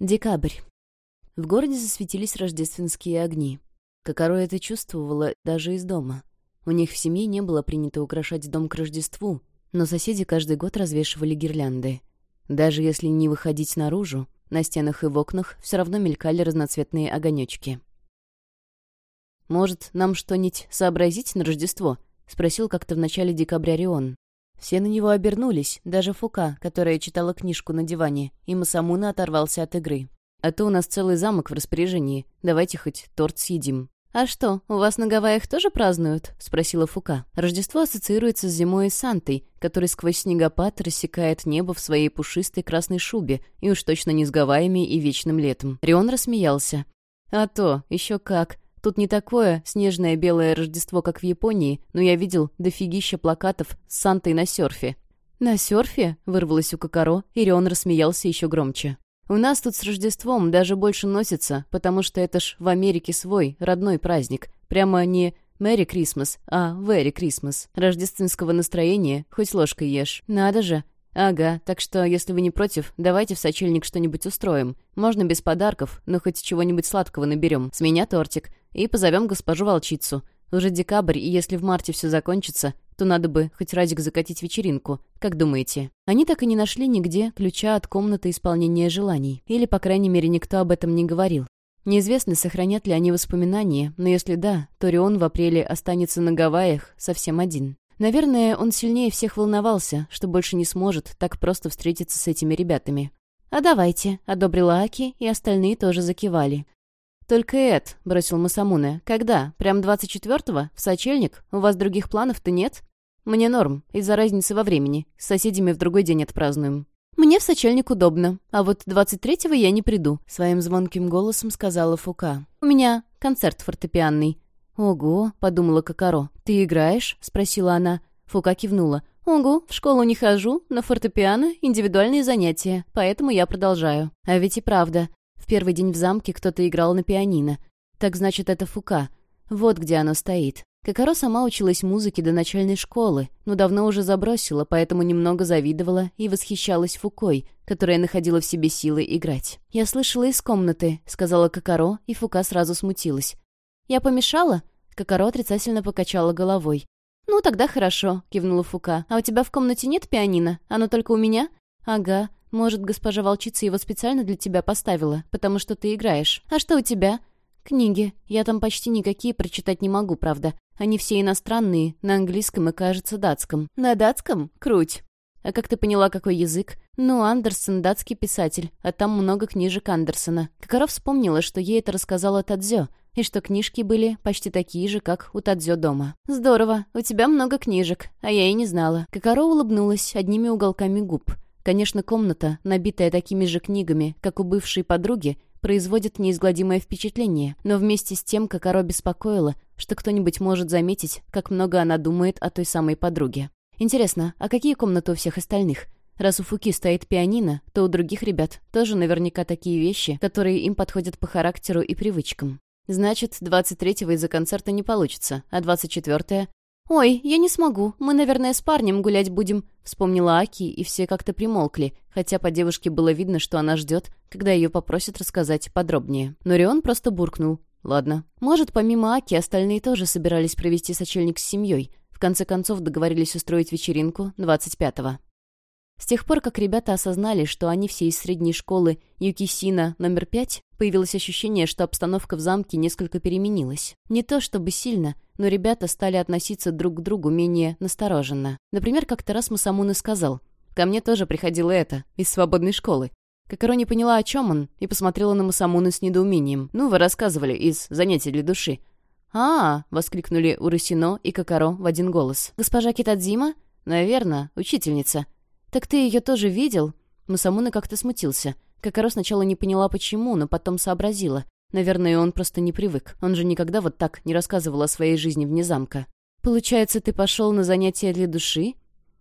Декабрь. В городе засветились рождественские огни. Кокоро это чувствовала даже из дома. У них в семье не было принято украшать дом к Рождеству, но соседи каждый год развешивали гирлянды. Даже если не выходить наружу, на стенах и в окнах все равно мелькали разноцветные огонечки. «Может, нам что-нибудь сообразить на Рождество?» — спросил как-то в начале декабря Рион. Все на него обернулись, даже Фука, которая читала книжку на диване, и Масамуна оторвался от игры. «А то у нас целый замок в распоряжении. Давайте хоть торт съедим». «А что, у вас на Гавайях тоже празднуют?» — спросила Фука. Рождество ассоциируется с зимой и Сантой, который сквозь снегопад рассекает небо в своей пушистой красной шубе, и уж точно не с Гавайями и вечным летом. Рион рассмеялся. «А то, еще как. Тут не такое снежное белое Рождество, как в Японии, но я видел дофигища плакатов с Сантой на серфе. «На серфе?» — вырвалось у Кокоро, и Рион рассмеялся еще громче. «У нас тут с Рождеством даже больше носится, потому что это ж в Америке свой, родной праздник. Прямо не «Мэри Крисмас», а «Вэри Крисмас». Рождественского настроения хоть ложкой ешь. Надо же. «Ага, так что, если вы не против, давайте в сочельник что-нибудь устроим. Можно без подарков, но хоть чего-нибудь сладкого наберем. С меня тортик. И позовем госпожу волчицу. Уже декабрь, и если в марте все закончится, то надо бы хоть разик закатить вечеринку. Как думаете? Они так и не нашли нигде ключа от комнаты исполнения желаний. Или, по крайней мере, никто об этом не говорил. Неизвестно, сохранят ли они воспоминания, но если да, то Рион в апреле останется на Гавайях совсем один. Наверное, он сильнее всех волновался, что больше не сможет так просто встретиться с этими ребятами. «А давайте», — одобрила Аки, и остальные тоже закивали. «Только Эд», — бросил Масамуне. «Когда? Прям 24-го? В сочельник? У вас других планов-то нет?» «Мне норм, из-за разницы во времени. С соседями в другой день отпразднуем». «Мне в сочельник удобно, а вот 23-го я не приду», — своим звонким голосом сказала Фука. «У меня концерт фортепианный». «Ого», — подумала Кокаро. «Ты играешь?» — спросила она. Фука кивнула. «Ого, в школу не хожу, но фортепиано — индивидуальные занятия, поэтому я продолжаю». А ведь и правда, первый день в замке кто-то играл на пианино. Так значит, это Фука. Вот где оно стоит. Кокоро сама училась музыке до начальной школы, но давно уже забросила, поэтому немного завидовала и восхищалась Фукой, которая находила в себе силы играть. «Я слышала из комнаты», — сказала Кокоро, и Фука сразу смутилась. «Я помешала?» Кокоро отрицательно покачала головой. «Ну, тогда хорошо», — кивнула Фука. «А у тебя в комнате нет пианино? Оно только у меня?» «Ага. Может, госпожа волчица его специально для тебя поставила, потому что ты играешь. А что у тебя?» «Книги. Я там почти никакие прочитать не могу, правда. Они все иностранные, на английском и, кажется, датском». «На датском? Круть!» «А как ты поняла, какой язык?» «Ну, Андерсон — датский писатель, а там много книжек Андерсона». Кокоров вспомнила, что ей это рассказала Тадзё, и что книжки были почти такие же, как у Тадзё дома. «Здорово, у тебя много книжек, а я и не знала». Кокоро улыбнулась одними уголками губ — Конечно, комната, набитая такими же книгами, как у бывшей подруги, производит неизгладимое впечатление, но вместе с тем Кокоро беспокоила, что кто-нибудь может заметить, как много она думает о той самой подруге. Интересно, а какие комнаты у всех остальных? Раз у Фуки стоит пианино, то у других ребят тоже наверняка такие вещи, которые им подходят по характеру и привычкам. Значит, 23-го из-за концерта не получится, а 24-е «Ой, я не смогу. Мы, наверное, с парнем гулять будем», — вспомнила Аки, и все как-то примолкли, хотя по девушке было видно, что она ждет, когда ее попросят рассказать подробнее. Но Рион просто буркнул. «Ладно. Может, помимо Аки, остальные тоже собирались провести сочельник с семьей. В конце концов, договорились устроить вечеринку 25-го». С тех пор, как ребята осознали, что они все из средней школы Юкисина номер пять, появилось ощущение, что обстановка в замке несколько переменилась. Не то чтобы сильно, но ребята стали относиться друг к другу менее настороженно. Например, как-то раз Масамуна сказал, «Ко мне тоже приходило это, из свободной школы». Какаро не поняла, о чем он, и посмотрела на Масамуны с недоумением. «Ну, вы рассказывали, из занятий для души». «А-а!» — воскликнули Урасино и Какаро в один голос. «Госпожа Китадзима?» «Наверно, учительница». «Так ты ее тоже видел?» Масамуна как-то смутился. Какаро сначала не поняла, почему, но потом сообразила. Наверное, он просто не привык. Он же никогда вот так не рассказывал о своей жизни вне замка. «Получается, ты пошел на занятия для души?»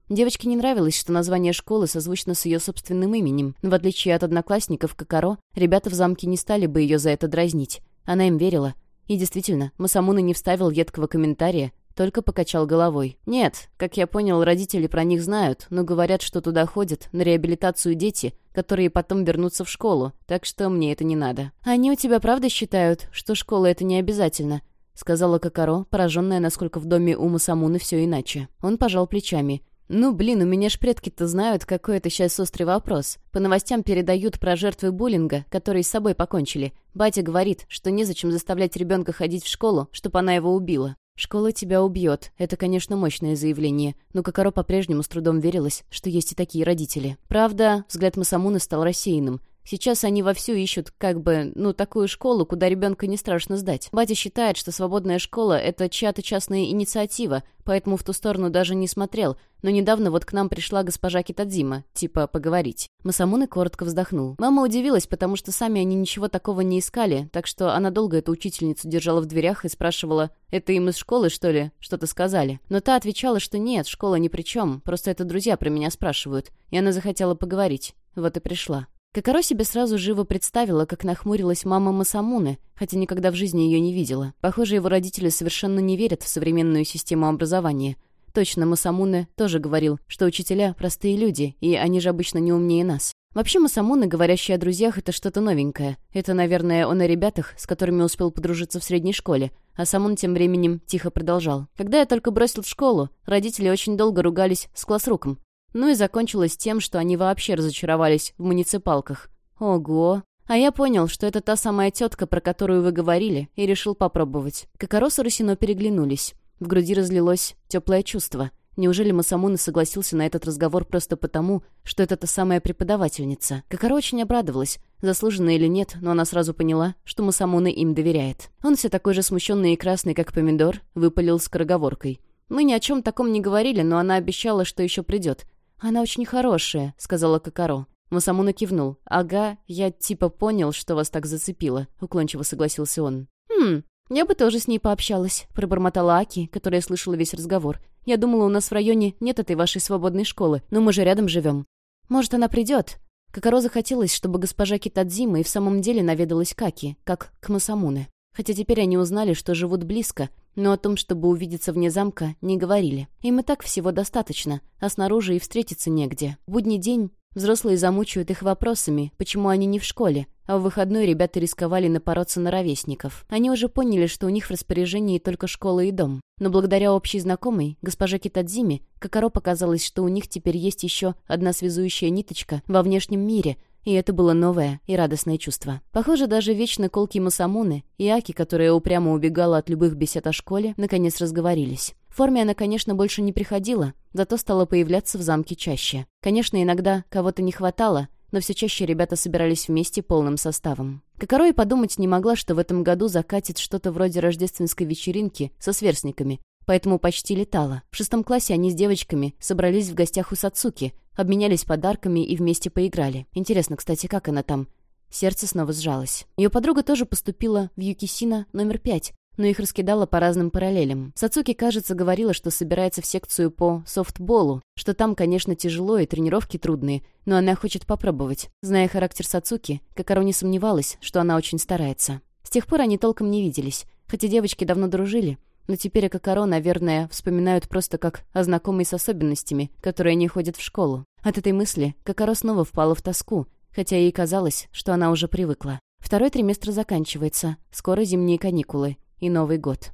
Девочке не нравилось, что название школы созвучно с ее собственным именем, но в отличие от одноклассников Кокаро, ребята в замке не стали бы ее за это дразнить. Она им верила. И действительно, Масамуна не вставил едкого комментария, только покачал головой. «Нет, как я понял, родители про них знают, но говорят, что туда ходят на реабилитацию дети, которые потом вернутся в школу, так что мне это не надо». «Они у тебя правда считают, что школа — это не обязательно?» — сказала Кокаро, пораженная, насколько в доме у Масамуны все иначе. Он пожал плечами. «Ну, блин, у меня ж предки-то знают, какой это сейчас острый вопрос. По новостям передают про жертвы буллинга, которые с собой покончили. Батя говорит, что незачем заставлять ребенка ходить в школу, чтобы она его убила. «Школа тебя убьет». Это, конечно, мощное заявление, но Кокоро по-прежнему с трудом верилась, что есть и такие родители. Правда, взгляд Масамуны стал рассеянным. Сейчас они вовсю ищут, как бы, ну, такую школу, куда ребенка не страшно сдать. Батя считает, что свободная школа — это чья-то частная инициатива, поэтому в ту сторону даже не смотрел. Но недавно вот к нам пришла госпожа Китадзима, типа, поговорить. Масамуны коротко вздохнул. Мама удивилась, потому что сами они ничего такого не искали, так что она долго эту учительницу держала в дверях и спрашивала, «Это им из школы, что ли? Что-то сказали?» Но та отвечала, что нет, школа ни при чем, просто это друзья про меня спрашивают. И она захотела поговорить. Вот и пришла. Кокоро себе сразу живо представила, как нахмурилась мама Масамуны, хотя никогда в жизни ее не видела. Похоже, его родители совершенно не верят в современную систему образования. Точно, Масамуне тоже говорил, что учителя — простые люди, и они же обычно не умнее нас. Вообще, Масамуны, говорящие о друзьях, это что-то новенькое. Это, наверное, он о ребятах, с которыми успел подружиться в средней школе. А сам он тем временем тихо продолжал. Когда я только бросил школу, родители очень долго ругались с классруком. Ну и закончилось тем, что они вообще разочаровались в муниципалках. Ого! А я понял, что это та самая тетка, про которую вы говорили, и решил попробовать. Кокорос и Русино переглянулись. В груди разлилось теплое чувство. Неужели Масамуна согласился на этот разговор просто потому, что это та самая преподавательница? Кокоро очень обрадовалась. Заслуженно или нет, но она сразу поняла, что Масамуна им доверяет. Он все такой же смущенный и красный, как помидор, выпалил скороговоркой. Мы ни о чем таком не говорили, но она обещала, что еще придет. «Она очень хорошая», — сказала Кокаро. Масамуна кивнул. «Ага, я типа понял, что вас так зацепило», — уклончиво согласился он. «Хм, я бы тоже с ней пообщалась», — пробормотала Аки, которая слышала весь разговор. «Я думала, у нас в районе нет этой вашей свободной школы, но мы же рядом живем. Может, она придет?» Кокоро захотелось, чтобы госпожа Китадзима и в самом деле наведалась к Аки, как к Масамуне. Хотя теперь они узнали, что живут близко, но о том, чтобы увидеться вне замка, не говорили. Им и так всего достаточно, а снаружи и встретиться негде. В будний день взрослые замучают их вопросами, почему они не в школе, а в выходной ребята рисковали напороться на ровесников. Они уже поняли, что у них в распоряжении только школа и дом. Но благодаря общей знакомой, госпоже Китадзиме, Кокоро показалось, что у них теперь есть еще одна связующая ниточка во внешнем мире, и это было новое и радостное чувство. Похоже, даже вечно колки Масамуны и Аки, которая упрямо убегала от любых бесед о школе, наконец разговорились. В форме она, конечно, больше не приходила, зато стала появляться в замке чаще. Конечно, иногда кого-то не хватало, но все чаще ребята собирались вместе полным составом. Кокоро и подумать не могла, что в этом году закатит что-то вроде рождественской вечеринки со сверстниками, поэтому почти летала. В шестом классе они с девочками собрались в гостях у Сацуки, обменялись подарками и вместе поиграли. Интересно, кстати, как она там? Сердце снова сжалось. Ее подруга тоже поступила в Юкисина номер пять, но их раскидала по разным параллелям. Сацуки, кажется, говорила, что собирается в секцию по софтболу, что там, конечно, тяжело и тренировки трудные, но она хочет попробовать. Зная характер Сацуки, Кокаро не сомневалась, что она очень старается. С тех пор они толком не виделись, хотя девочки давно дружили, но теперь Кокоро, наверное, вспоминают просто как о знакомой с особенностями, которые не ходят в школу. От этой мысли Кокоро снова впала в тоску, хотя ей казалось, что она уже привыкла. Второй триместр заканчивается, скоро зимние каникулы и Новый год.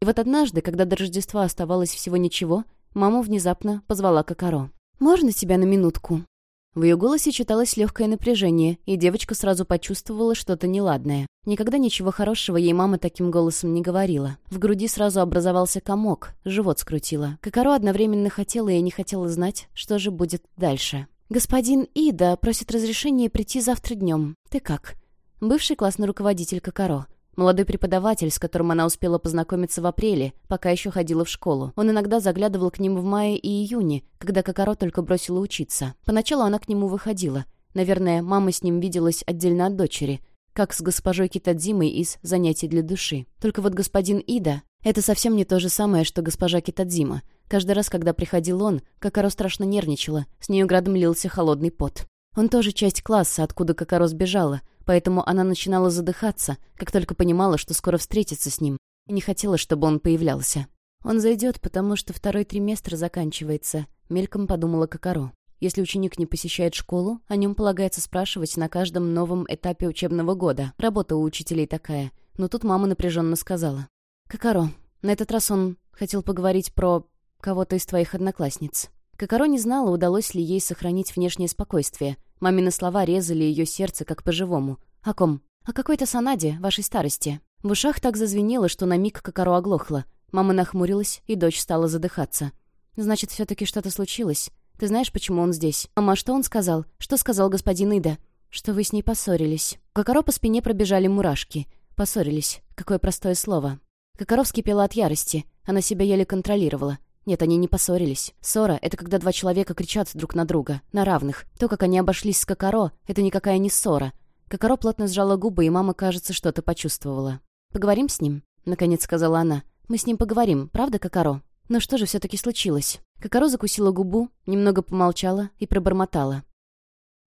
И вот однажды, когда до Рождества оставалось всего ничего, мама внезапно позвала Кокоро. «Можно тебя на минутку?» В ее голосе читалось легкое напряжение, и девочка сразу почувствовала что-то неладное. Никогда ничего хорошего ей мама таким голосом не говорила. В груди сразу образовался комок, живот скрутило. Кокоро одновременно хотела и не хотела знать, что же будет дальше. «Господин Ида просит разрешения прийти завтра днем. Ты как?» Бывший классный руководитель Кокоро. Молодой преподаватель, с которым она успела познакомиться в апреле, пока еще ходила в школу. Он иногда заглядывал к ним в мае и июне, когда Кокоро только бросила учиться. Поначалу она к нему выходила. Наверное, мама с ним виделась отдельно от дочери, как с госпожой Китадзимой из «Занятий для души». Только вот господин Ида — это совсем не то же самое, что госпожа Китадзима. Каждый раз, когда приходил он, Кокоро страшно нервничала, с нее градом лился холодный пот. Он тоже часть класса, откуда Кокоро сбежала, поэтому она начинала задыхаться, как только понимала, что скоро встретится с ним, и не хотела, чтобы он появлялся. «Он зайдет, потому что второй триместр заканчивается», — мельком подумала Кокоро. Если ученик не посещает школу, о нем полагается спрашивать на каждом новом этапе учебного года. Работа у учителей такая. Но тут мама напряженно сказала. «Кокоро, на этот раз он хотел поговорить про кого-то из твоих одноклассниц». Кокоро не знала, удалось ли ей сохранить внешнее спокойствие. Мамины слова резали ее сердце, как по-живому. «О ком?» «О какой-то Санаде, вашей старости». В ушах так зазвенело, что на миг Кокоро оглохла. Мама нахмурилась, и дочь стала задыхаться. «Значит, все-таки что-то случилось. Ты знаешь, почему он здесь? Мама, что он сказал? Что сказал господин Ида? Что вы с ней поссорились. Кокоро по спине пробежали мурашки. Поссорились. Какое простое слово. Кокоро вскипела от ярости. Она себя еле контролировала. Нет, они не поссорились. Ссора — это когда два человека кричат друг на друга, на равных. То, как они обошлись с Кокоро, это никакая не ссора. Кокоро плотно сжала губы, и мама, кажется, что-то почувствовала. «Поговорим с ним?» — наконец сказала она. «Мы с ним поговорим, правда, Кокоро?» Но что же все-таки случилось? Кокоро закусила губу, немного помолчала и пробормотала.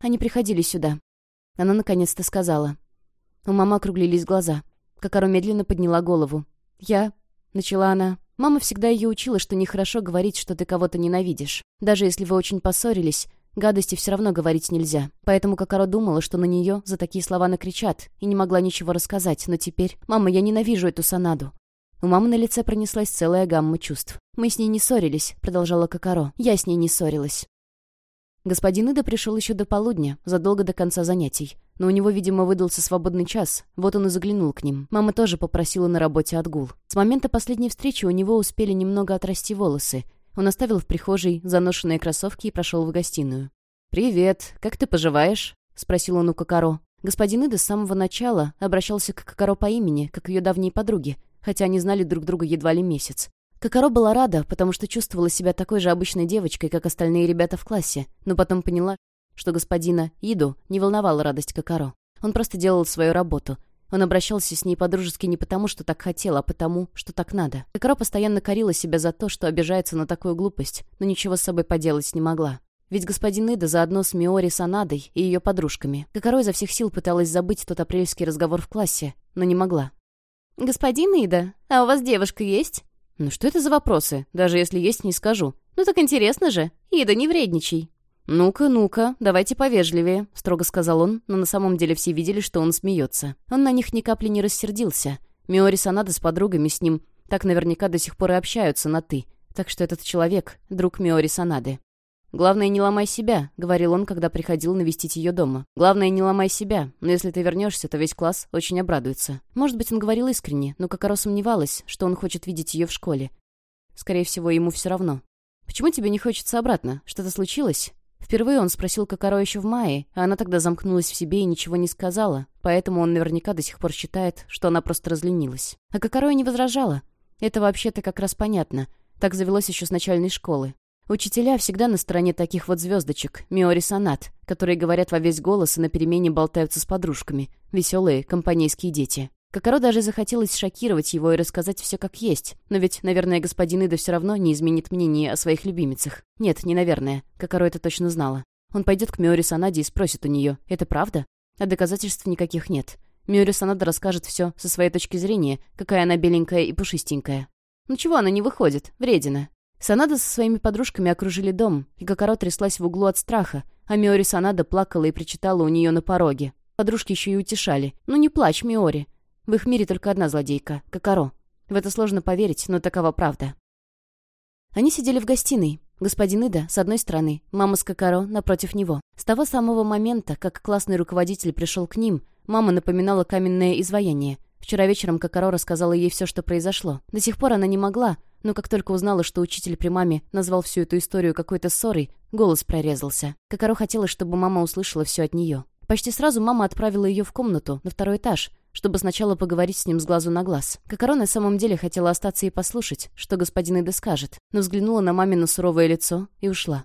Они приходили сюда. Она наконец-то сказала. У мамы округлились глаза. Кокоро медленно подняла голову. «Я...» — начала она. Мама всегда ее учила, что нехорошо говорить, что ты кого-то ненавидишь. Даже если вы очень поссорились, гадости все равно говорить нельзя. Поэтому Кокоро думала, что на нее за такие слова накричат, и не могла ничего рассказать. Но теперь... «Мама, я ненавижу эту Санаду. У мамы на лице пронеслась целая гамма чувств. «Мы с ней не ссорились», — продолжала Кокоро. «Я с ней не ссорилась». Господин Ида пришел еще до полудня, задолго до конца занятий. Но у него, видимо, выдался свободный час. Вот он и заглянул к ним. Мама тоже попросила на работе отгул. С момента последней встречи у него успели немного отрасти волосы. Он оставил в прихожей заношенные кроссовки и прошел в гостиную. «Привет. Как ты поживаешь?» — спросил он у Кокоро. Господин Ида с самого начала обращался к Кокоро по имени, как ее давней подруге, хотя они знали друг друга едва ли месяц. Кокоро была рада, потому что чувствовала себя такой же обычной девочкой, как остальные ребята в классе, но потом поняла, что господина Иду не волновала радость Кокоро. Он просто делал свою работу. Он обращался с ней по-дружески не потому, что так хотел, а потому, что так надо. Кокоро постоянно корила себя за то, что обижается на такую глупость, но ничего с собой поделать не могла. Ведь господин Ида заодно с Миори Санадой и ее подружками. Кокоро изо всех сил пыталась забыть тот апрельский разговор в классе, но не могла. «Господин Ида, а у вас девушка есть?» «Ну что это за вопросы? Даже если есть, не скажу». «Ну так интересно же. Ида, не вредничай». «Ну-ка, ну-ка, давайте повежливее», — строго сказал он, но на самом деле все видели, что он смеется. Он на них ни капли не рассердился. Миори Санада с подругами с ним так наверняка до сих пор и общаются на «ты». Так что этот человек — друг Миори Санады. «Главное, не ломай себя», — говорил он, когда приходил навестить ее дома. «Главное, не ломай себя, но если ты вернешься, то весь класс очень обрадуется». Может быть, он говорил искренне, но Кокоро сомневалась, что он хочет видеть ее в школе. Скорее всего, ему все равно. «Почему тебе не хочется обратно? Что-то случилось?» Впервые он спросил Кокоро еще в мае, а она тогда замкнулась в себе и ничего не сказала, поэтому он наверняка до сих пор считает, что она просто разленилась. А Кокоро и не возражала. Это вообще-то как раз понятно. Так завелось еще с начальной школы. Учителя всегда на стороне таких вот звездочек, Миори Санат, которые говорят во весь голос и на перемене болтаются с подружками. Веселые, компанейские дети. Кокоро даже захотелось шокировать его и рассказать все как есть. Но ведь, наверное, господин Ида все равно не изменит мнение о своих любимицах. Нет, не наверное. Кокоро это точно знала. Он пойдет к Миори Санаде и спросит у нее, это правда? А доказательств никаких нет. Миори Санада расскажет все со своей точки зрения, какая она беленькая и пушистенькая. Ну чего она не выходит? Вредина. Санада со своими подружками окружили дом, и Кокоро тряслась в углу от страха, а Миори Санада плакала и причитала у нее на пороге. Подружки еще и утешали. «Ну не плачь, Миори. В их мире только одна злодейка — Кокоро. В это сложно поверить, но такова правда». Они сидели в гостиной. Господин Ида с одной стороны, мама с Кокоро напротив него. С того самого момента, как классный руководитель пришел к ним, мама напоминала каменное изваяние. Вчера вечером Кокоро рассказала ей все, что произошло. До сих пор она не могла, но как только узнала, что учитель при маме назвал всю эту историю какой-то ссорой, голос прорезался. Кокоро хотела, чтобы мама услышала все от нее. Почти сразу мама отправила ее в комнату, на второй этаж, чтобы сначала поговорить с ним с глазу на глаз. Кокоро на самом деле хотела остаться и послушать, что господин Эда скажет, но взглянула на мамино суровое лицо и ушла.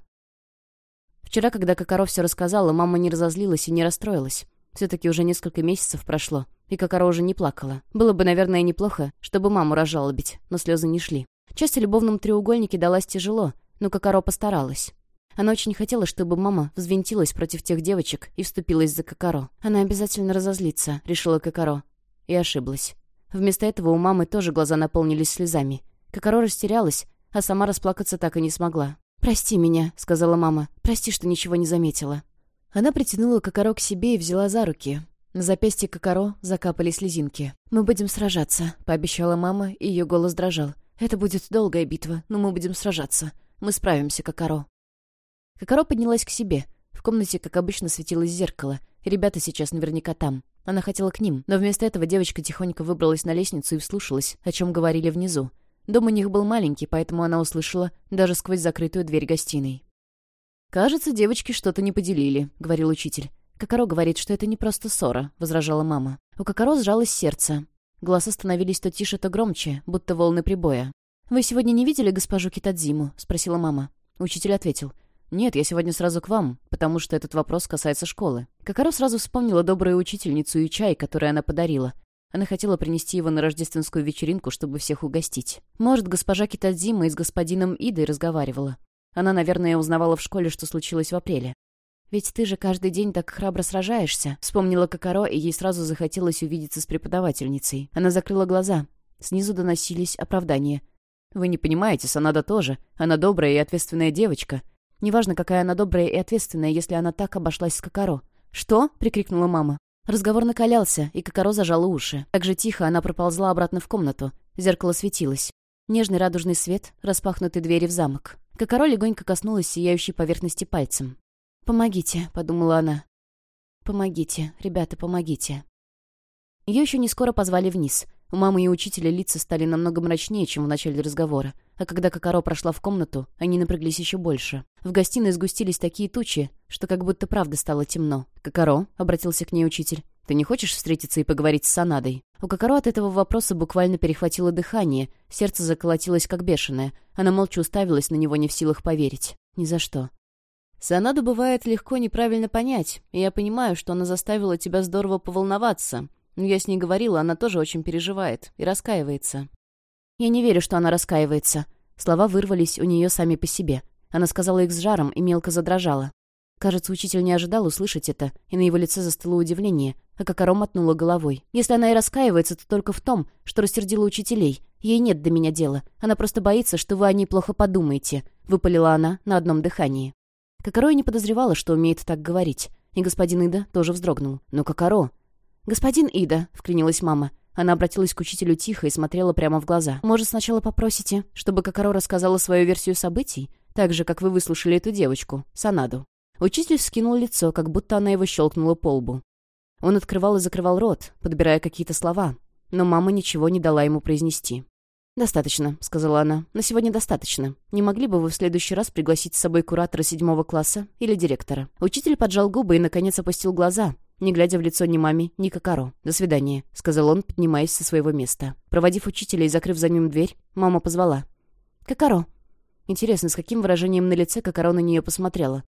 Вчера, когда Кокоро все рассказала, мама не разозлилась и не расстроилась. Все-таки уже несколько месяцев прошло, и Кокоро уже не плакала. Было бы, наверное, неплохо, чтобы маму разжалобить, но слезы не шли. Часть о любовном треугольнике далась тяжело, но Кокоро постаралась. Она очень хотела, чтобы мама взвинтилась против тех девочек и вступилась за Кокоро. Она обязательно разозлится, решила Кокоро. И ошиблась. Вместо этого у мамы тоже глаза наполнились слезами. Кокоро растерялась, а сама расплакаться так и не смогла. «Прости меня», — сказала мама. «Прости, что ничего не заметила». Она притянула Кокоро к себе и взяла за руки. На запястье Кокоро закапали слезинки. «Мы будем сражаться», — пообещала мама, и ее голос дрожал. «Это будет долгая битва, но мы будем сражаться. Мы справимся, Кокоро». Кокоро поднялась к себе. В комнате, как обычно, светилось зеркало. Ребята сейчас наверняка там. Она хотела к ним, но вместо этого девочка тихонько выбралась на лестницу и вслушалась, о чем говорили внизу. Дом у них был маленький, поэтому она услышала даже сквозь закрытую дверь гостиной. «Кажется, девочки что-то не поделили», — говорил учитель. «Кокоро говорит, что это не просто ссора», — возражала мама. У Кокоро сжалось сердце. Голоса становились то тише, то громче, будто волны прибоя. «Вы сегодня не видели госпожу Китадзиму?» — спросила мама. Учитель ответил. «Нет, я сегодня сразу к вам, потому что этот вопрос касается школы». Кокоро сразу вспомнила добрую учительницу и чай, который она подарила. Она хотела принести его на рождественскую вечеринку, чтобы всех угостить. Может, госпожа Китадзима и с господином Идой разговаривала. Она, наверное, узнавала в школе, что случилось в апреле. «Ведь ты же каждый день так храбро сражаешься», — вспомнила Кокоро, и ей сразу захотелось увидеться с преподавательницей. Она закрыла глаза. Снизу доносились оправдания. «Вы не понимаете, Санада тоже. Она добрая и ответственная девочка. Неважно, какая она добрая и ответственная, если она так обошлась с Кокоро». «Что?» — прикрикнула мама. Разговор накалялся, и Кокоро зажала уши. Так же тихо она проползла обратно в комнату. Зеркало светилось. Нежный радужный свет, распахнутые двери в замок. Кокоро легонько коснулась сияющей поверхности пальцем. «Помогите», — подумала она. «Помогите, ребята, помогите». Ее еще не скоро позвали вниз. У мамы и учителя лица стали намного мрачнее, чем в начале разговора. А когда Кокоро прошла в комнату, они напряглись еще больше. В гостиной сгустились такие тучи, что как будто правда стало темно. «Кокоро», — обратился к ней учитель, — «ты не хочешь встретиться и поговорить с Санадой?» У Кокоро от этого вопроса буквально перехватило дыхание, сердце заколотилось как бешеное. Она молча уставилась на него, не в силах поверить. Ни за что. «Санаду бывает легко неправильно понять, и я понимаю, что она заставила тебя здорово поволноваться. Но я с ней говорила, она тоже очень переживает и раскаивается». «Я не верю, что она раскаивается». Слова вырвались у нее сами по себе. Она сказала их с жаром и мелко задрожала. Кажется, учитель не ожидал услышать это, и на его лице застыло удивление, а Кокоро мотнула головой. «Если она и раскаивается, то только в том, что рассердила учителей. Ей нет до меня дела. Она просто боится, что вы о ней плохо подумаете», — выпалила она на одном дыхании. Кокоро не подозревала, что умеет так говорить, и господин Ида тоже вздрогнул. «Но Кокоро...» «Господин Ида», — вклинилась мама. Она обратилась к учителю тихо и смотрела прямо в глаза. «Может, сначала попросите, чтобы Кокоро рассказала свою версию событий, так же, как вы выслушали эту девочку, Санаду?» Учитель вскинул лицо, как будто она его щелкнула по лбу. Он открывал и закрывал рот, подбирая какие-то слова, но мама ничего не дала ему произнести. «Достаточно», — сказала она. «На сегодня достаточно. Не могли бы вы в следующий раз пригласить с собой куратора седьмого класса или директора?» Учитель поджал губы и, наконец, опустил глаза, не глядя в лицо ни маме, ни Кокаро. «До свидания», — сказал он, поднимаясь со своего места. Проводив учителя и закрыв за ним дверь, мама позвала. «Кокаро». Интересно, с каким выражением на лице Кокаро на нее посмотрела.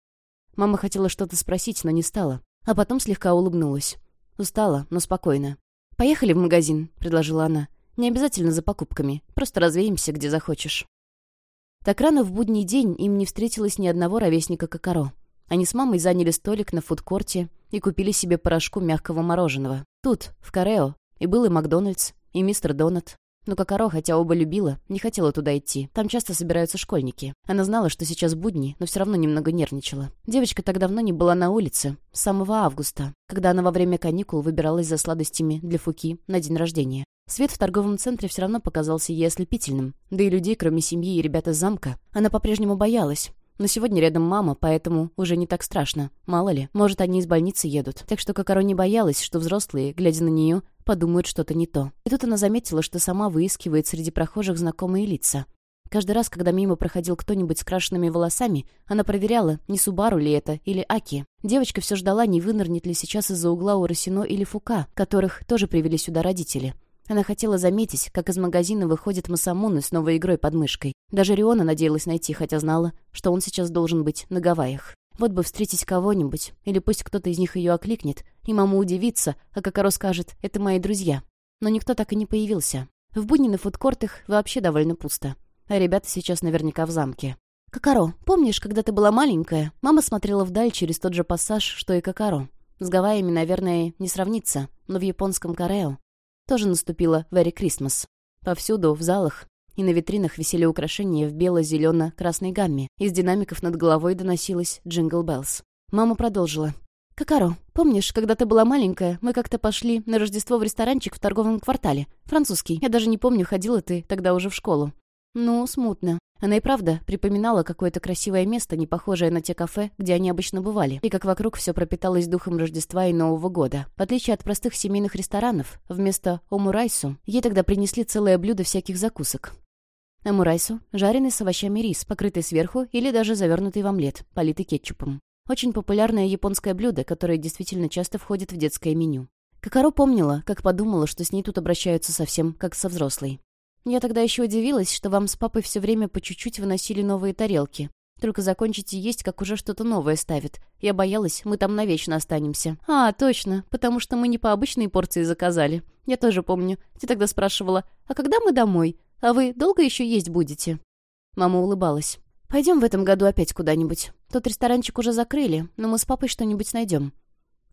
Мама хотела что-то спросить, но не стала. А потом слегка улыбнулась. Устала, но спокойно. «Поехали в магазин», — предложила она. «Не обязательно за покупками. Просто развеемся, где захочешь». Так рано в будний день им не встретилось ни одного ровесника Кокаро. Они с мамой заняли столик на фудкорте и купили себе порошку мягкого мороженого. Тут, в Карео, и был и Макдональдс, и мистер Донат. Но Кокоро, хотя оба любила, не хотела туда идти. Там часто собираются школьники. Она знала, что сейчас будни, но все равно немного нервничала. Девочка так давно не была на улице, с самого августа, когда она во время каникул выбиралась за сладостями для Фуки на день рождения. Свет в торговом центре все равно показался ей ослепительным. Да и людей, кроме семьи и ребят из замка, она по-прежнему боялась. Но сегодня рядом мама, поэтому уже не так страшно. Мало ли, может, они из больницы едут. Так что Кокоро не боялась, что взрослые, глядя на нее, подумают что-то не то. И тут она заметила, что сама выискивает среди прохожих знакомые лица. Каждый раз, когда мимо проходил кто-нибудь с крашенными волосами, она проверяла, не Субару ли это или Аки. Девочка все ждала, не вынырнет ли сейчас из-за угла у Росино или Фука, которых тоже привели сюда родители. Она хотела заметить, как из магазина выходит Масамуны с новой игрой под мышкой. Даже Риона надеялась найти, хотя знала, что он сейчас должен быть на Гавайях. Вот бы встретить кого-нибудь, или пусть кто-то из них ее окликнет, и мама удивится, а Кокоро скажет «это мои друзья». Но никто так и не появился. В будни на фудкортах вообще довольно пусто. А ребята сейчас наверняка в замке. «Кокоро, помнишь, когда ты была маленькая?» Мама смотрела вдаль через тот же пассаж, что и Кокоро. С Гавайями, наверное, не сравнится, но в японском Карео тоже наступила Merry Christmas. Повсюду, в залах, и на витринах висели украшения в бело-зелено-красной гамме. Из динамиков над головой доносилась «Jingle Bells». Мама продолжила. «Какаро, помнишь, когда ты была маленькая, мы как-то пошли на Рождество в ресторанчик в торговом квартале? Французский. Я даже не помню, ходила ты тогда уже в школу». «Ну, смутно. Она и правда припоминала какое-то красивое место, не похожее на те кафе, где они обычно бывали, и как вокруг все пропиталось духом Рождества и Нового года. В отличие от простых семейных ресторанов, вместо омурайсу ей тогда принесли целое блюдо всяких закусок. Омурайсу — жареный с овощами рис, покрытый сверху или даже завернутый в омлет, политый кетчупом. Очень популярное японское блюдо, которое действительно часто входит в детское меню. Какаро помнила, как подумала, что с ней тут обращаются совсем как со взрослой. Я тогда еще удивилась, что вам с папой все время по чуть-чуть выносили новые тарелки. Только закончите есть, как уже что-то новое ставят. Я боялась, мы там навечно останемся. А, точно, потому что мы не по обычной порции заказали. Я тоже помню. Ты тогда спрашивала, а когда мы домой? А вы долго еще есть будете? Мама улыбалась. Пойдем в этом году опять куда-нибудь. Тот ресторанчик уже закрыли, но мы с папой что-нибудь найдем.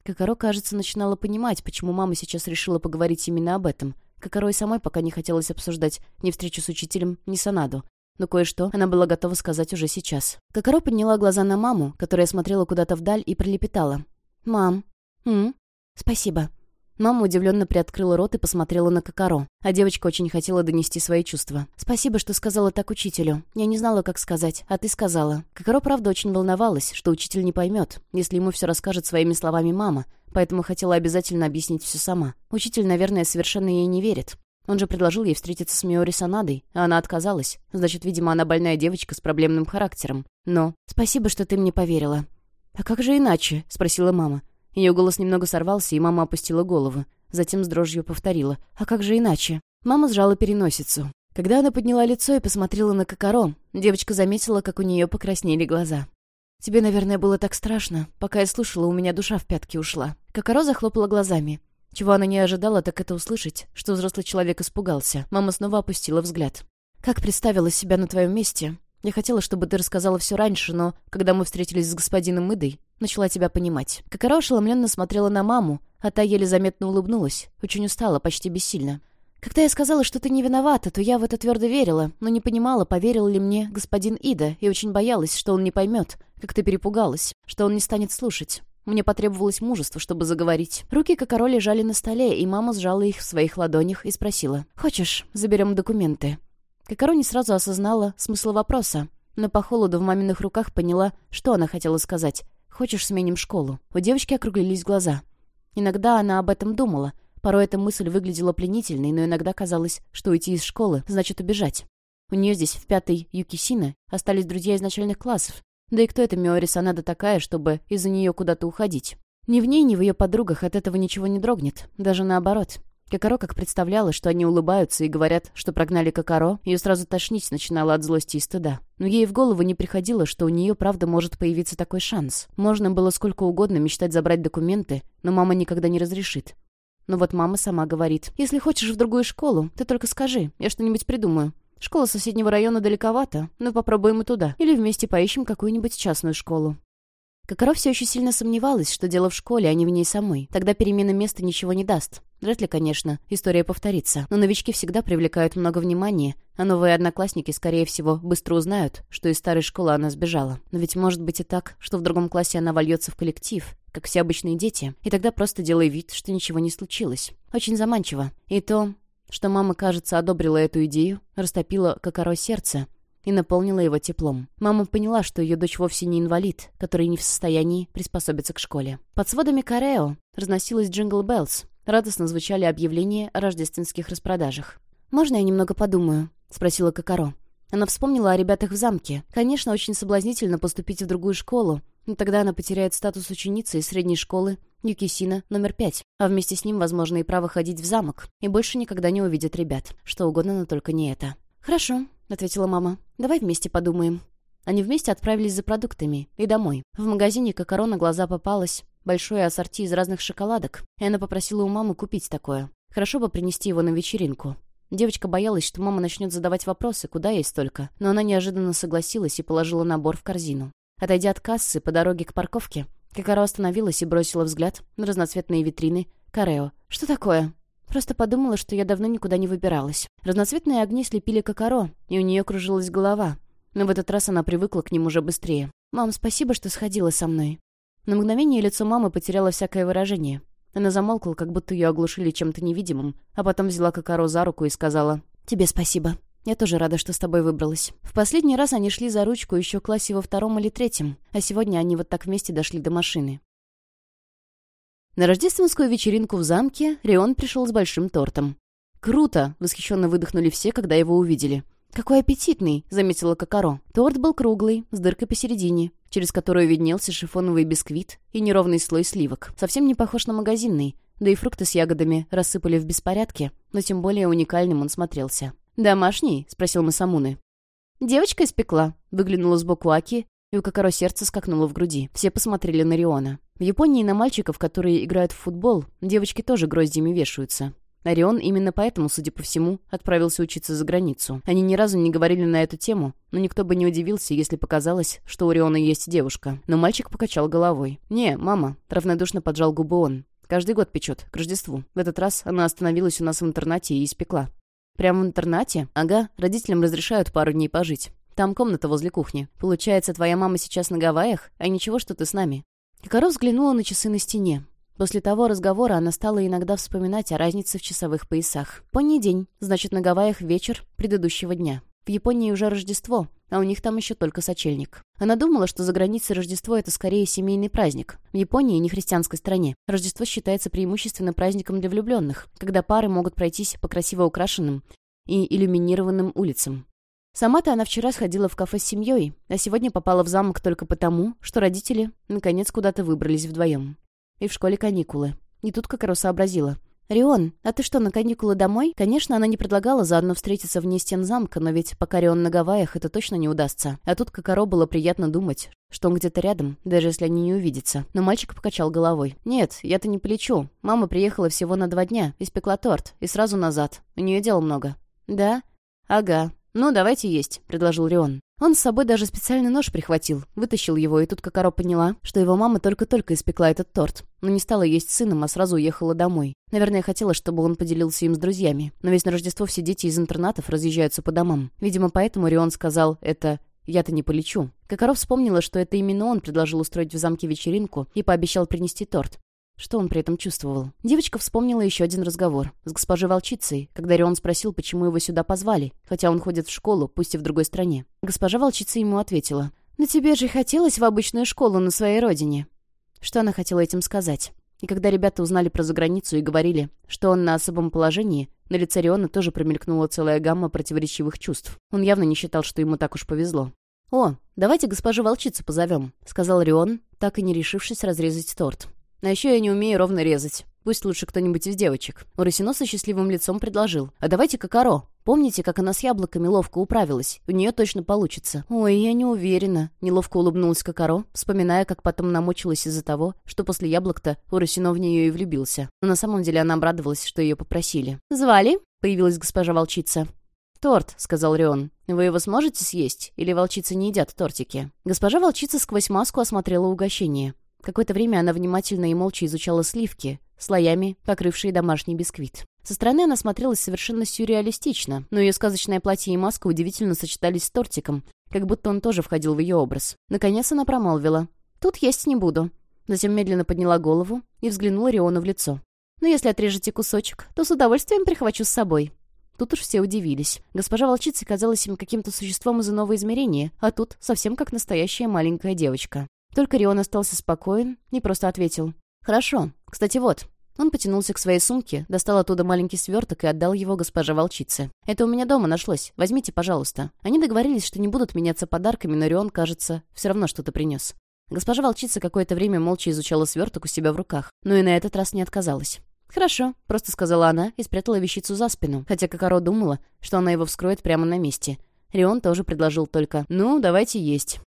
Кокоро, кажется, начинала понимать, почему мама сейчас решила поговорить именно об этом. Кокоро и самой пока не хотелось обсуждать ни встречу с учителем, ни Санаду. Но кое-что она была готова сказать уже сейчас. Кокоро подняла глаза на маму, которая смотрела куда-то вдаль и пролепетала. «Мам». «М? Спасибо». Мама удивленно приоткрыла рот и посмотрела на Кокоро, а девочка очень хотела донести свои чувства. «Спасибо, что сказала так учителю. Я не знала, как сказать, а ты сказала». Кокоро, правда, очень волновалась, что учитель не поймет, если ему все расскажет своими словами мама, поэтому хотела обязательно объяснить все сама. Учитель, наверное, совершенно ей не верит. Он же предложил ей встретиться с Миори Санадой, а она отказалась. Значит, видимо, она больная девочка с проблемным характером. Но спасибо, что ты мне поверила. «А как же иначе?» — спросила мама. Ее голос немного сорвался, и мама опустила голову. Затем с дрожью повторила. «А как же иначе?» Мама сжала переносицу. Когда она подняла лицо и посмотрела на Кокоро, девочка заметила, как у нее покраснели глаза. «Тебе, наверное, было так страшно. Пока я слушала, у меня душа в пятки ушла». Кокоро захлопала глазами. Чего она не ожидала, так это услышать, что взрослый человек испугался. Мама снова опустила взгляд. «Как представила себя на твоем месте? Я хотела, чтобы ты рассказала все раньше, но, когда мы встретились с господином Идой, начала тебя понимать. Кокоро ошеломленно смотрела на маму, а та еле заметно улыбнулась. Очень устала, почти бессильно. Когда я сказала, что ты не виновата, то я в это твердо верила, но не понимала, поверил ли мне господин Ида, и очень боялась, что он не поймет, как ты перепугалась, что он не станет слушать. Мне потребовалось мужество, чтобы заговорить. Руки Кокоро лежали на столе, и мама сжала их в своих ладонях и спросила. «Хочешь, заберем документы?» Кокоро не сразу осознала смысл вопроса, но по холоду в маминых руках поняла, что она хотела сказать. «Хочешь, сменим школу?» У девочки округлились глаза. Иногда она об этом думала. Порой эта мысль выглядела пленительной, но иногда казалось, что уйти из школы значит убежать. У нее здесь, в пятой Юкисина, остались друзья из начальных классов. Да и кто эта Миори Санада такая, чтобы из-за нее куда-то уходить? Ни в ней, ни в ее подругах от этого ничего не дрогнет. Даже наоборот. Кокоро как представляла, что они улыбаются и говорят, что прогнали Кокоро, ее сразу тошнить начинала от злости и стыда. Но ей в голову не приходило, что у нее правда может появиться такой шанс. Можно было сколько угодно мечтать забрать документы, но мама никогда не разрешит. Но вот мама сама говорит, «Если хочешь в другую школу, ты только скажи, я что-нибудь придумаю. Школа соседнего района далековато, но попробуем и туда. Или вместе поищем какую-нибудь частную школу». Кокоро все еще сильно сомневалась, что дело в школе, а не в ней самой. Тогда перемена места ничего не даст. Вряд ли, конечно, история повторится. Но новички всегда привлекают много внимания, а новые одноклассники, скорее всего, быстро узнают, что из старой школы она сбежала. Но ведь может быть и так, что в другом классе она вольется в коллектив, как все обычные дети, и тогда просто делай вид, что ничего не случилось. Очень заманчиво. И то, что мама, кажется, одобрила эту идею, растопила Кокоро сердце, и наполнила его теплом. Мама поняла, что ее дочь вовсе не инвалид, который не в состоянии приспособиться к школе. Под сводами Карео разносилась Jingle Bells. Радостно звучали объявления о рождественских распродажах. «Можно я немного подумаю?» — спросила Кокоро. Она вспомнила о ребятах в замке. Конечно, очень соблазнительно поступить в другую школу, но тогда она потеряет статус ученицы из средней школы Юкисина номер пять, а вместе с ним, возможно, и право ходить в замок, и больше никогда не увидит ребят. Что угодно, но только не это. «Хорошо», — ответила мама. «Давай вместе подумаем». Они вместе отправились за продуктами и домой. В магазине Кокоро на глаза попалось большое ассорти из разных шоколадок, и она попросила у мамы купить такое. Хорошо бы принести его на вечеринку. Девочка боялась, что мама начнет задавать вопросы, куда ей столько, но она неожиданно согласилась и положила набор в корзину. Отойдя от кассы по дороге к парковке, Кокоро остановилась и бросила взгляд на разноцветные витрины Карео. «Что такое?» Просто подумала, что я давно никуда не выбиралась. Разноцветные огни слепили кокоро, и у нее кружилась голова. Но в этот раз она привыкла к ним уже быстрее. «Мам, спасибо, что сходила со мной». На мгновение лицо мамы потеряло всякое выражение. Она замолкла, как будто ее оглушили чем-то невидимым, а потом взяла Кокоро за руку и сказала «Тебе спасибо. Я тоже рада, что с тобой выбралась». В последний раз они шли за ручку еще в классе во втором или третьем, а сегодня они вот так вместе дошли до машины. На рождественскую вечеринку в замке Рион пришел с большим тортом. «Круто!» — восхищенно выдохнули все, когда его увидели. «Какой аппетитный!» — заметила Кокаро. Торт был круглый, с дыркой посередине, через которую виднелся шифоновый бисквит и неровный слой сливок. Совсем не похож на магазинный, да и фрукты с ягодами рассыпали в беспорядке, но тем более уникальным он смотрелся. «Домашний?» — спросил Масамуны. «Девочка испекла», — выглянула сбоку Аки, и у Кокаро сердце скакнуло в груди. Все посмотрели на Риона. В Японии на мальчиков, которые играют в футбол, девочки тоже гроздьями вешаются. Орион именно поэтому, судя по всему, отправился учиться за границу. Они ни разу не говорили на эту тему, но никто бы не удивился, если показалось, что у Ориона есть девушка. Но мальчик покачал головой. «Не, мама», — равнодушно поджал губы он. «Каждый год печет, к Рождеству. В этот раз она остановилась у нас в интернате и испекла». «Прямо в интернате? Ага, родителям разрешают пару дней пожить. Там комната возле кухни. Получается, твоя мама сейчас на Гавайях, а ничего, что ты с нами. Кикаро взглянула на часы на стене. После того разговора она стала иногда вспоминать о разнице в часовых поясах. Поздний день, значит, на Гавайях вечер предыдущего дня. В Японии уже Рождество, а у них там еще только сочельник. Она думала, что за границей Рождество — это скорее семейный праздник. В Японии, не христианской стране, Рождество считается преимущественно праздником для влюбленных, когда пары могут пройтись по красиво украшенным и иллюминированным улицам. Сама-то она вчера сходила в кафе с семьей, а сегодня попала в замок только потому, что родители, наконец, куда-то выбрались вдвоем. И в школе каникулы. И тут как раз сообразила. «Рион, а ты что, на каникулы домой?» Конечно, она не предлагала заодно встретиться вне стен замка, но ведь пока Рион на Гавайях, это точно не удастся. А тут Кокоро было приятно думать, что он где-то рядом, даже если они не увидятся. Но мальчик покачал головой. «Нет, я-то не полечу. Мама приехала всего на два дня, испекла торт, и сразу назад. У нее дел много». «Да?» «Ага. «Ну, давайте есть», — предложил Рион. Он с собой даже специальный нож прихватил, вытащил его, и тут Кокоро поняла, что его мама только-только испекла этот торт, но не стала есть с сыном, а сразу уехала домой. Наверное, хотела, чтобы он поделился им с друзьями, но ведь на Рождество все дети из интернатов разъезжаются по домам. Видимо, поэтому Рион сказал это «я-то не полечу». Кокоров вспомнила, что это именно он предложил устроить в замке вечеринку и пообещал принести торт. Что он при этом чувствовал? Девочка вспомнила еще один разговор с госпожей Волчицей, когда Рион спросил, почему его сюда позвали, хотя он ходит в школу, пусть и в другой стране. Госпожа Волчица ему ответила, «Но тебе же хотелось в обычную школу на своей родине». Что она хотела этим сказать? И когда ребята узнали про заграницу и говорили, что он на особом положении, на лице Риона тоже промелькнула целая гамма противоречивых чувств. Он явно не считал, что ему так уж повезло. «О, давайте госпожу волчицу позовем», — сказал Рион, так и не решившись разрезать торт. А еще я не умею ровно резать. Пусть лучше кто-нибудь из девочек. Урасино со счастливым лицом предложил. А давайте Кокоро. Помните, как она с яблоками ловко управилась? У нее точно получится. Ой, я не уверена. Неловко улыбнулась Кокоро, вспоминая, как потом намучилась из-за того, что после яблок-то Урасино в нее и влюбился. Но на самом деле она обрадовалась, что ее попросили. «Звали?» — появилась госпожа волчица. «Торт», — сказал Рион. «Вы его сможете съесть? Или волчицы не едят тортики?» Госпожа волчица сквозь маску осмотрела угощение. Какое-то время она внимательно и молча изучала сливки, слоями покрывшие домашний бисквит. Со стороны она смотрелась совершенно сюрреалистично, но ее сказочное платье и маска удивительно сочетались с тортиком, как будто он тоже входил в ее образ. Наконец она промолвила. «Тут есть не буду». Затем медленно подняла голову и взглянула Риону в лицо. «Но если отрежете кусочек, то с удовольствием прихвачу с собой». Тут уж все удивились. Госпожа волчица казалась им каким-то существом из иного измерения, а тут совсем как настоящая маленькая девочка. Только Рион остался спокоен и просто ответил. «Хорошо. Кстати, вот». Он потянулся к своей сумке, достал оттуда маленький сверток и отдал его госпоже волчице. «Это у меня дома нашлось. Возьмите, пожалуйста». Они договорились, что не будут меняться подарками, но Рион, кажется, все равно что-то принес. Госпожа волчица какое-то время молча изучала сверток у себя в руках, но и на этот раз не отказалась. «Хорошо», — просто сказала она и спрятала вещицу за спину, хотя Кокоро думала, что она его вскроет прямо на месте. Рион тоже предложил только «Ну, давайте есть».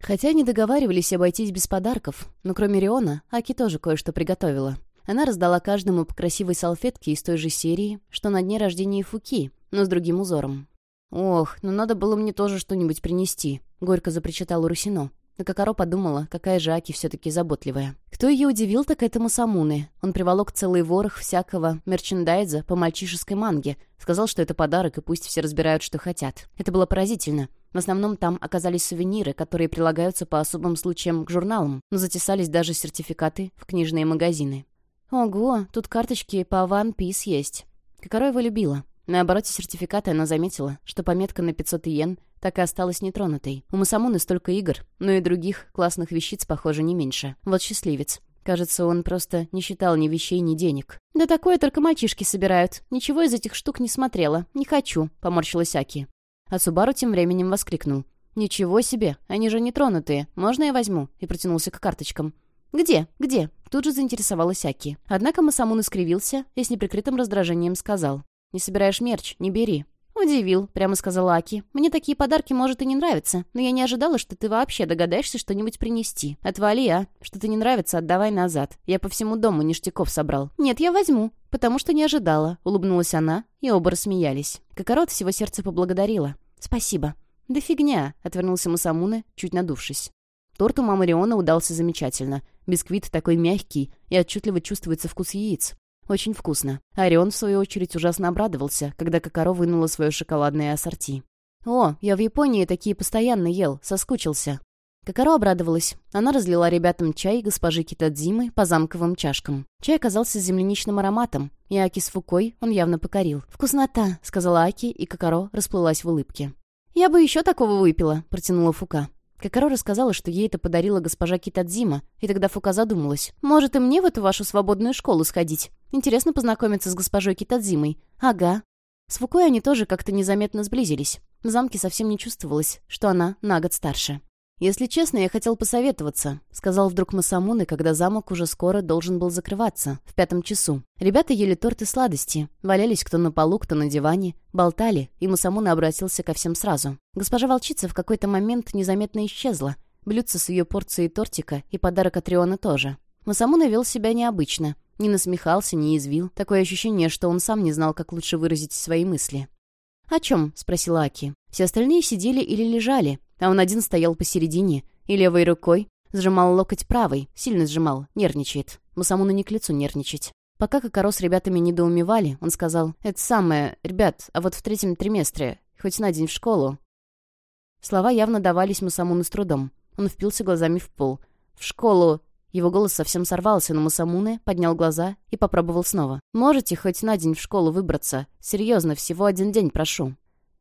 Хотя не договаривались обойтись без подарков, но кроме Риона, Аки тоже кое-что приготовила. Она раздала каждому по красивой салфетке из той же серии, что на дне рождения Фуки, но с другим узором. «Ох, ну надо было мне тоже что-нибудь принести», — горько запричитал Урусино. Но Кокоро подумала, какая же Аки все-таки заботливая. Кто ее удивил, так это Масамуны. Он приволок целый ворох всякого мерчендайза по мальчишеской манге. Сказал, что это подарок, и пусть все разбирают, что хотят. Это было поразительно. В основном там оказались сувениры, которые прилагаются по особым случаям к журналам, но затесались даже сертификаты в книжные магазины. Ого, тут карточки по One Piece есть. Кокоро его любила. На обороте сертификата она заметила, что пометка на 500 йен так и осталась нетронутой. У Масамуны столько игр, но и других классных вещиц, похоже, не меньше. Вот счастливец. Кажется, он просто не считал ни вещей, ни денег. «Да такое только мальчишки собирают. Ничего из этих штук не смотрела. Не хочу», — поморщилась Аки. А Субару тем временем воскликнул. «Ничего себе! Они же нетронутые. Можно я возьму?» И протянулся к карточкам. «Где? Где?» Тут же заинтересовалась Аки. Однако Масамун искривился и с неприкрытым раздражением сказал. «Не собираешь мерч? Не бери. «Удивил», — прямо сказала Аки. «Мне такие подарки, может, и не нравятся, но я не ожидала, что ты вообще догадаешься что-нибудь принести. Отвали, а. Что-то не нравится, отдавай назад. Я по всему дому ништяков собрал». «Нет, я возьму, потому что не ожидала», — улыбнулась она, и оба рассмеялись. Кокорот всего сердца поблагодарила. «Спасибо». «Да фигня», — отвернулся Масамуне, чуть надувшись. Торт у мамы Риона удался замечательно. Бисквит такой мягкий, и отчетливо чувствуется вкус яиц. Очень вкусно. Орион, в свою очередь, ужасно обрадовался, когда Кокоро вынула свое шоколадное ассорти. «О, я в Японии такие постоянно ел, соскучился». Кокоро обрадовалась. Она разлила ребятам чай госпожи Китадзимы по замковым чашкам. Чай оказался с земляничным ароматом, и Аки с Фукой он явно покорил. «Вкуснота», — сказала Аки, и Кокоро расплылась в улыбке. «Я бы еще такого выпила», — протянула Фука. Кокоро рассказала, что ей это подарила госпожа Китадзима, и тогда Фука задумалась. «Может, и мне в эту вашу свободную школу сходить? Интересно познакомиться с госпожой Китадзимой». «Ага». С Фукой они тоже как-то незаметно сблизились. В замке совсем не чувствовалось, что она на год старше. «Если честно, я хотел посоветоваться», — сказал вдруг Масамуны, когда замок уже скоро должен был закрываться, в пятом часу. Ребята ели торт и сладости, валялись кто на полу, кто на диване, болтали, и Масамуна обратился ко всем сразу. Госпожа волчица в какой-то момент незаметно исчезла. Блюдце с ее порцией тортика и подарок от Риона тоже. Масамуна вел себя необычно. Не насмехался, не извил. Такое ощущение, что он сам не знал, как лучше выразить свои мысли. «О чем?» — спросила Аки. Все остальные сидели или лежали, а он один стоял посередине и левой рукой сжимал локоть правой, сильно сжимал, нервничает. Мусамуну не к лицу нервничать. Пока Кокоро с ребятами недоумевали, он сказал, «Это самое, ребят, а вот в третьем триместре, хоть на день в школу». Слова явно давались Мусамуну с трудом. Он впился глазами в пол. «В школу!» Его голос совсем сорвался, но Мусамуне поднял глаза и попробовал снова. «Можете хоть на день в школу выбраться? Серьезно, всего один день прошу».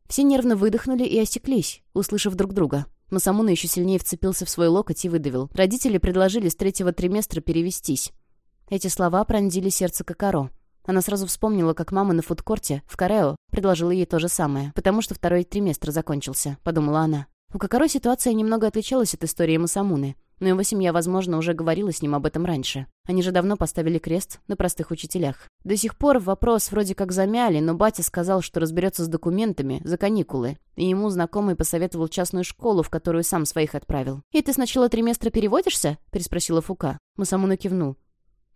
Все нервно выдохнули и осеклись, услышав друг друга. Масамуна еще сильнее вцепился в свой локоть и выдавил. Родители предложили с третьего триместра перевестись. Эти слова пронзили сердце Кокаро. Она сразу вспомнила, как мама на фудкорте в Корео предложила ей то же самое, потому что второй триместр закончился, подумала она. У Кокаро ситуация немного отличалась от истории Масамуны. Но его семья, возможно, уже говорила с ним об этом раньше. Они же давно поставили крест на простых учителях. До сих пор вопрос вроде как замяли, но батя сказал, что разберется с документами за каникулы. И ему знакомый посоветовал частную школу, в которую сам своих отправил. «И ты с начала триместра переводишься?» – переспросила Фука. Масамуна кивнул.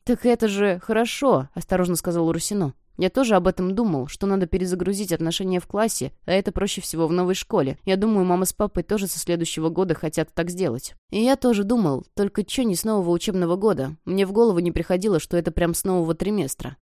«Так это же хорошо», – осторожно сказал Урусино. Я тоже об этом думал, что надо перезагрузить отношения в классе, а это проще всего в новой школе. Я думаю, мама с папой тоже со следующего года хотят так сделать. И я тоже думал, только чё не с нового учебного года. Мне в голову не приходило, что это прям с нового триместра.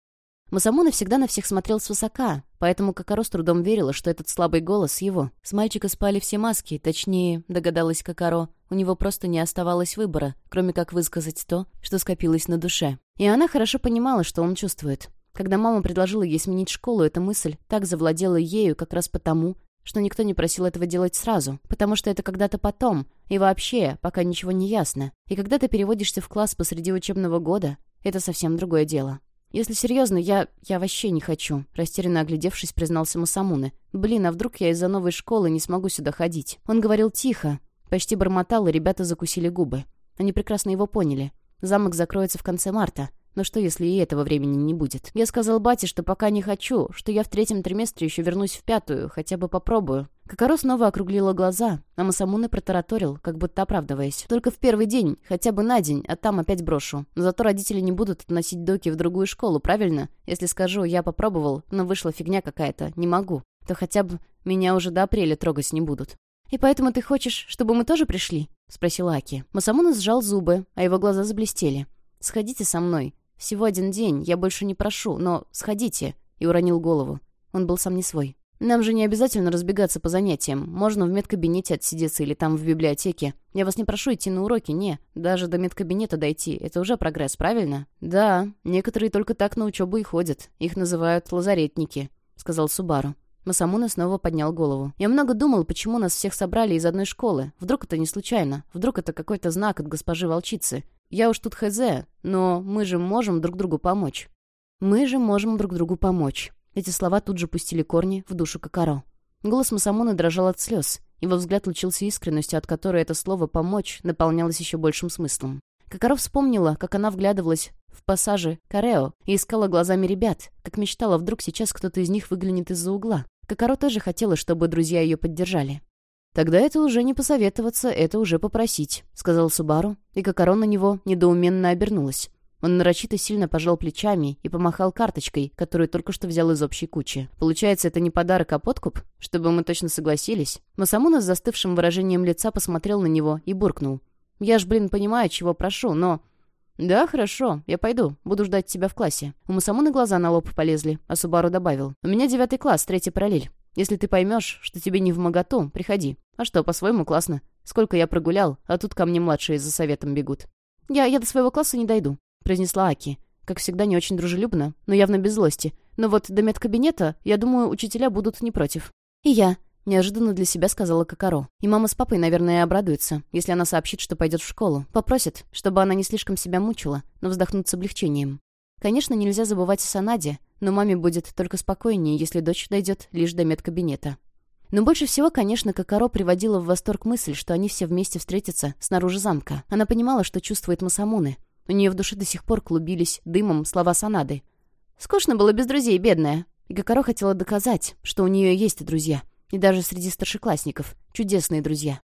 Масамуна всегда на всех смотрел свысока, поэтому Кокоро с трудом верила, что этот слабый голос его. С мальчика спали все маски, точнее, догадалась Кокоро, у него просто не оставалось выбора, кроме как высказать то, что скопилось на душе. И она хорошо понимала, что он чувствует. Когда мама предложила ей сменить школу, эта мысль так завладела ею как раз потому, что никто не просил этого делать сразу, потому что это когда-то потом, и вообще, пока ничего не ясно. И когда ты переводишься в класс посреди учебного года, это совсем другое дело. «Если серьезно, я... я вообще не хочу», — растерянно оглядевшись, признался Масамуне. «Блин, а вдруг я из-за новой школы не смогу сюда ходить?» Он говорил тихо, почти бормотал, и ребята закусили губы. Они прекрасно его поняли. Замок закроется в конце марта. Но что, если и этого времени не будет? Я сказал бате, что пока не хочу, что я в третьем триместре еще вернусь в пятую, хотя бы попробую. Кокоро снова округлила глаза, а Масамуне протараторил, как будто оправдываясь. «Только в первый день, хотя бы на день, а там опять брошу. Зато родители не будут относить Доки в другую школу, правильно? Если скажу, я попробовал, но вышла фигня какая-то, не могу, то хотя бы меня уже до апреля трогать не будут. И поэтому ты хочешь, чтобы мы тоже пришли?» — спросила Аки. Масамуна сжал зубы, а его глаза заблестели. «Сходите со мной. Всего один день, я больше не прошу, но сходите», — и уронил голову. Он был сам не свой. «Нам же не обязательно разбегаться по занятиям. Можно в медкабинете отсидеться или там в библиотеке. Я вас не прошу идти на уроки, не. Даже до медкабинета дойти — это уже прогресс, правильно?» «Да, некоторые только так на учебу и ходят. Их называют лазаретники», — сказал Субару. Масамуна снова поднял голову. «Я много думал, почему нас всех собрали из одной школы. Вдруг это не случайно? Вдруг это какой-то знак от госпожи волчицы? Я уж тут хз, но мы же можем друг другу помочь». «Мы же можем друг другу помочь». Эти слова тут же пустили корни в душу Кокаро. Голос Масамуны дрожал от слез. Его взгляд лучился искренностью, от которой это слово «помочь» наполнялось еще большим смыслом. Кокаро вспомнила, как она вглядывалась в пассаже Карео и искала глазами ребят, как мечтала, вдруг сейчас кто-то из них выглянет из-за угла. Кокаро тоже хотела, чтобы друзья ее поддержали. «Тогда это уже не посоветоваться, это уже попросить», — сказал Субару, и Кокаро на него недоуменно обернулась. Он нарочито сильно пожал плечами и помахал карточкой, которую только что взял из общей кучи. «Получается, это не подарок, а подкуп? Чтобы мы точно согласились?» Масамуна с застывшим выражением лица посмотрел на него и буркнул. «Я ж, блин, понимаю, чего прошу, но...» «Да, хорошо, я пойду. Буду ждать тебя в классе». У Масамуны глаза на лоб полезли, а Субару добавил. «У меня девятый класс, третий параллель. Если ты поймешь, что тебе не в моготу, приходи. А что, по-своему классно. Сколько я прогулял, а тут ко мне младшие за советом бегут». «Я, я до своего класса не дойду произнесла Аки. Как всегда, не очень дружелюбно, но явно без злости. Но вот до медкабинета, я думаю, учителя будут не против. И я, неожиданно для себя сказала Кокаро. И мама с папой, наверное, обрадуются, если она сообщит, что пойдет в школу. Попросит, чтобы она не слишком себя мучила, но вздохнут с облегчением. Конечно, нельзя забывать о Санаде, но маме будет только спокойнее, если дочь дойдет лишь до медкабинета. Но больше всего, конечно, Кокаро приводила в восторг мысль, что они все вместе встретятся снаружи замка. Она понимала, что чувствует Масамуны, у нее в душе до сих пор клубились дымом слова Санады. Скучно было без друзей, бедная. И Гакаро хотела доказать, что у нее есть друзья. И даже среди старшеклассников. Чудесные друзья.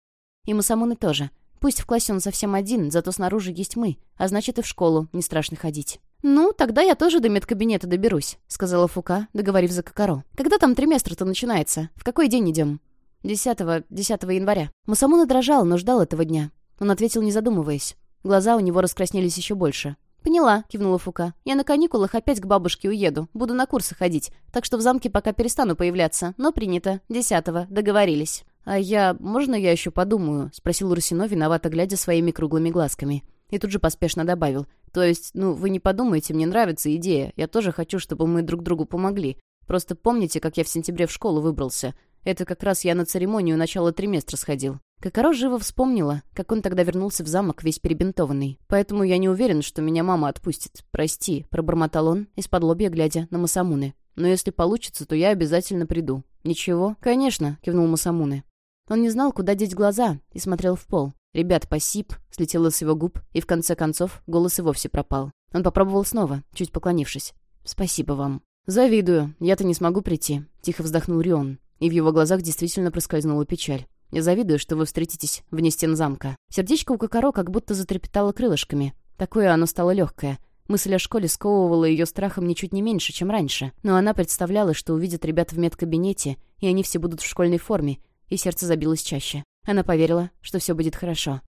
И Масамуны тоже. Пусть в классе он совсем один, зато снаружи есть мы, а значит и в школу не страшно ходить. «Ну, тогда я тоже до медкабинета доберусь», — сказала Фука, договорив за Кокаро. «Когда там триместр-то начинается? В какой день идем?» «Десятого, десятого января». Масамуна дрожал, но ждал этого дня. Он ответил, не задумываясь. Глаза у него раскраснелись еще больше. «Поняла», — кивнула Фука. «Я на каникулах опять к бабушке уеду. Буду на курсы ходить. Так что в замке пока перестану появляться. Но принято. Десятого. Договорились». «А я... Можно я еще подумаю?» — спросил Русино, виновато глядя своими круглыми глазками. И тут же поспешно добавил. «То есть, ну, вы не подумайте, мне нравится идея. Я тоже хочу, чтобы мы друг другу помогли. Просто помните, как я в сентябре в школу выбрался? Это как раз я на церемонию начала триместра сходил. Кокоро живо вспомнила, как он тогда вернулся в замок весь перебинтованный. «Поэтому я не уверен, что меня мама отпустит. Прости», — пробормотал он, из-под лобья глядя на Масамуны. «Но если получится, то я обязательно приду». «Ничего?» «Конечно», — кивнул Масамуны. Он не знал, куда деть глаза, и смотрел в пол. «Ребят, посип», — слетело с его губ, и в конце концов голос и вовсе пропал. Он попробовал снова, чуть поклонившись. «Спасибо вам». «Завидую. Я-то не смогу прийти», — тихо вздохнул Рион, и в его глазах действительно проскользнула печаль. Я завидую, что вы встретитесь вне стен замка. Сердечко у Кокоро как будто затрепетало крылышками. Такое оно стало легкое. Мысль о школе сковывала ее страхом ничуть не меньше, чем раньше. Но она представляла, что увидят ребят в медкабинете, и они все будут в школьной форме, и сердце забилось чаще. Она поверила, что все будет хорошо.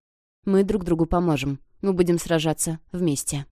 Мы друг другу поможем. Мы будем сражаться вместе.